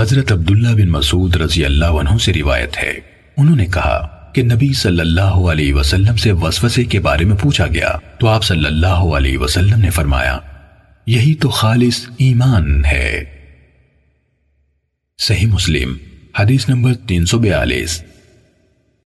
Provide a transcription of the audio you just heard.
حضرت عبداللہ بن مسعود رضی اللہ عنہ سے روایت ہے۔ انہوں نے کہا کہ نبی صلی اللہ علیہ وسلم سے وسوسے کے بارے میں پوچھا گیا۔ تو آپ صلی اللہ علیہ وسلم نے فرمایا، یہی تو خالص ایمان ہے۔ صحیح مسلم، حدیث نمبر تین سو بیالیس۔